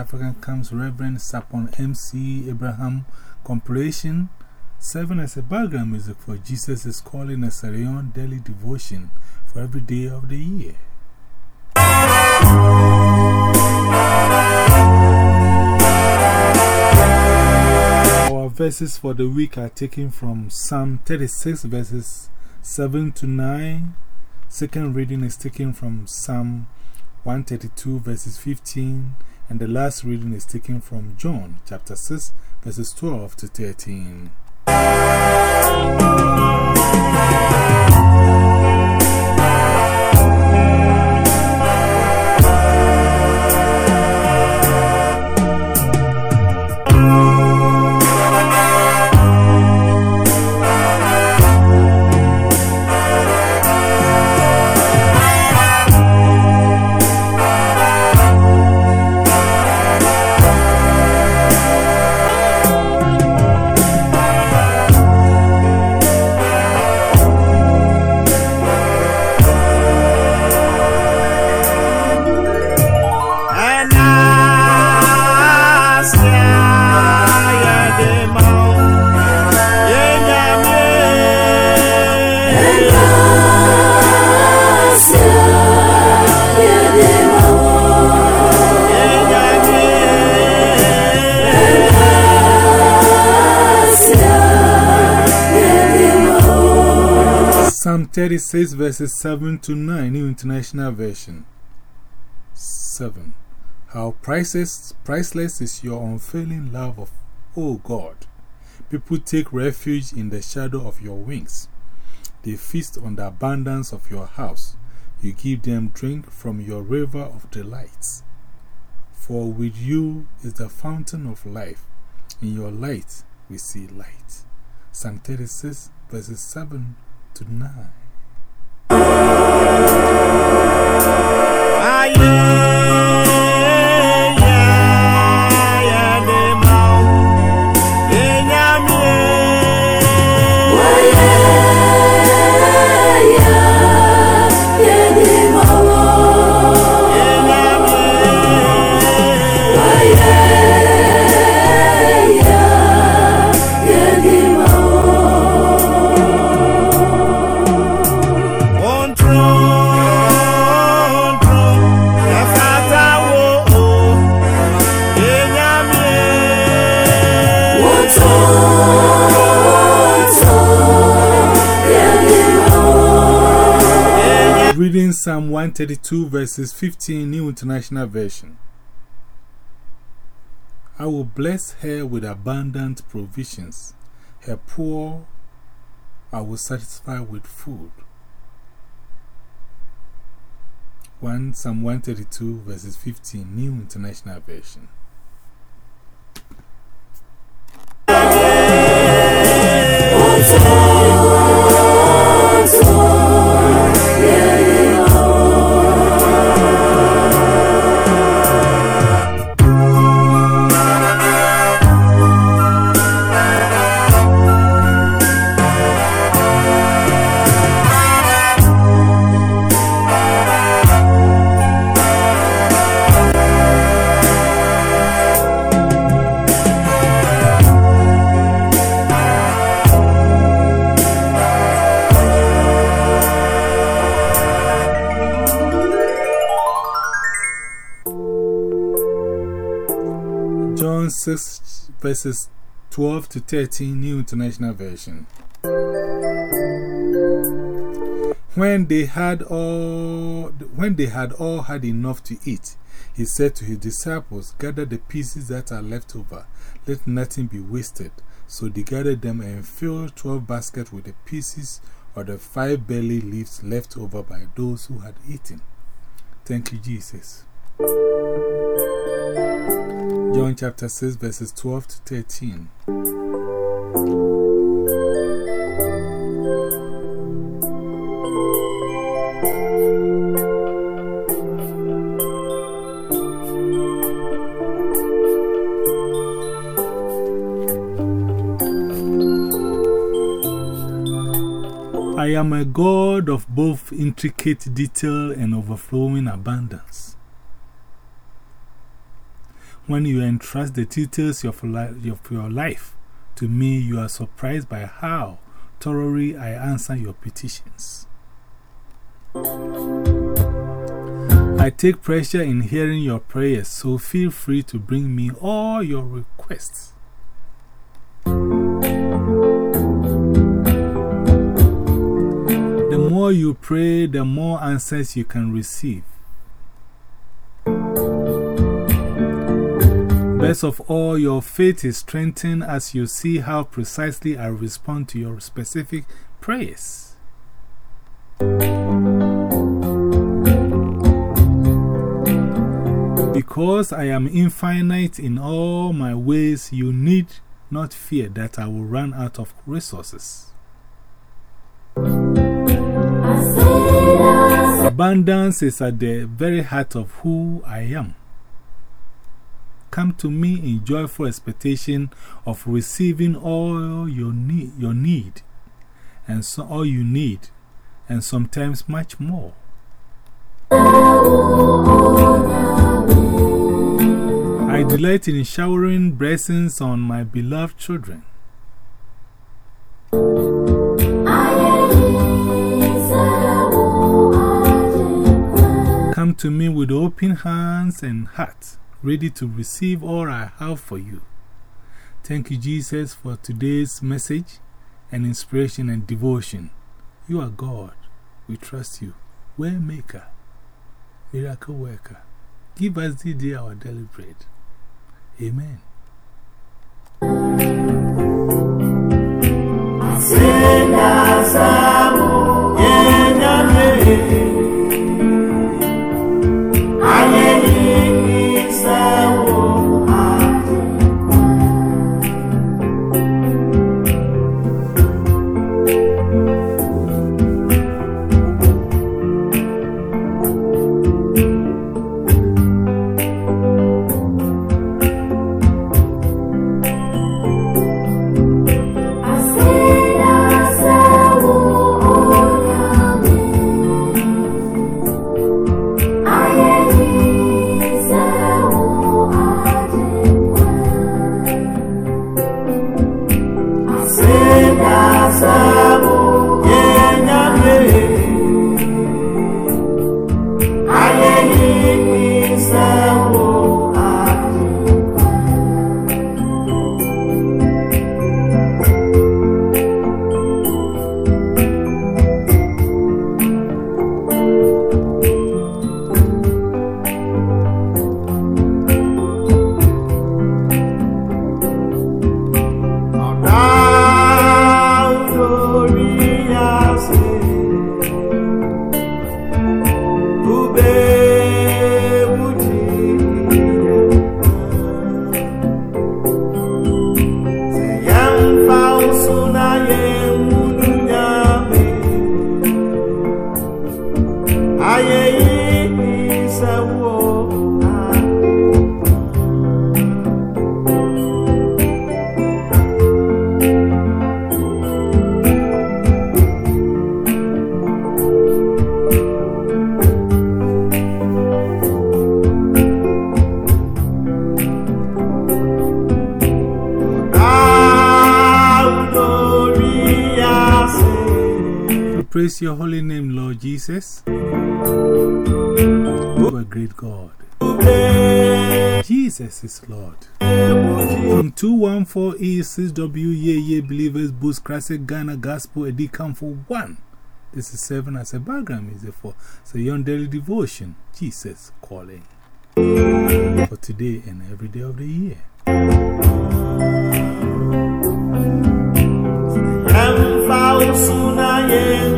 African comes Reverend Sapon MC Abraham compilation. Serving as a background music for Jesus is Calling a Sarah Young daily devotion for every day of the year. Our verses for the week are taken from Psalm 36, verses 7 to 9. Second reading is taken from Psalm 132, verses 15. And the last reading is taken from John chapter 6, verses 12 to 13. 36, verses 7 to 9, New International Version. 7. How priceless, priceless is your unfailing love of, O God. People take refuge in the shadow of your wings. They feast on the abundance of your house. You give them drink from your river of delights. For with you is the fountain of life. In your light we see light. Psalm 36, verses 7 to 9. Lord. Psalm 132 verses 15, New International Version. I will bless her with abundant provisions. Her poor I will satisfy with food. 1 Psalm 132 verses 15, New International Version. Verses 12 to 13, New International Version. When they had all, when they had all had enough to eat, he said to his disciples, Gather the pieces that are left over, let nothing be wasted. So they gathered them and filled twelve baskets with the pieces of the five barley leaves left over by those who had eaten. Thank you, Jesus. John chapter 6, verses 12 to 13. I am a God of both intricate detail and overflowing abundance. When you entrust the details of, of your life to me, you are surprised by how thoroughly I answer your petitions. I take pleasure in hearing your prayers, so feel free to bring me all your requests. The more you pray, the more answers you can receive. Best of all, your faith is strengthened as you see how precisely I respond to your specific prayers. Because I am infinite in all my ways, you need not fear that I will run out of resources. Abundance is at the very heart of who I am. Come to me in joyful expectation of receiving all your need, your need and so all you need, and sometimes much more. I delight in showering blessings on my beloved children. Come to me with open hands and heart, ready to receive all I have for you. Thank you, Jesus, for today's message and inspiration and devotion. You are God. We trust you. Waymaker, miracle worker. Give us the day our daily bread. Amen. Praise your holy name, Lord Jesus. You are a great God. Jesus is Lord. From 214 E 6W Ye Ye Believers Boost Classic Ghana Gospel Edi for 1. This is 7 as a background music for Sarah Young daily devotion. Jesus calling. For today and every day of the year. Senasio, Onya,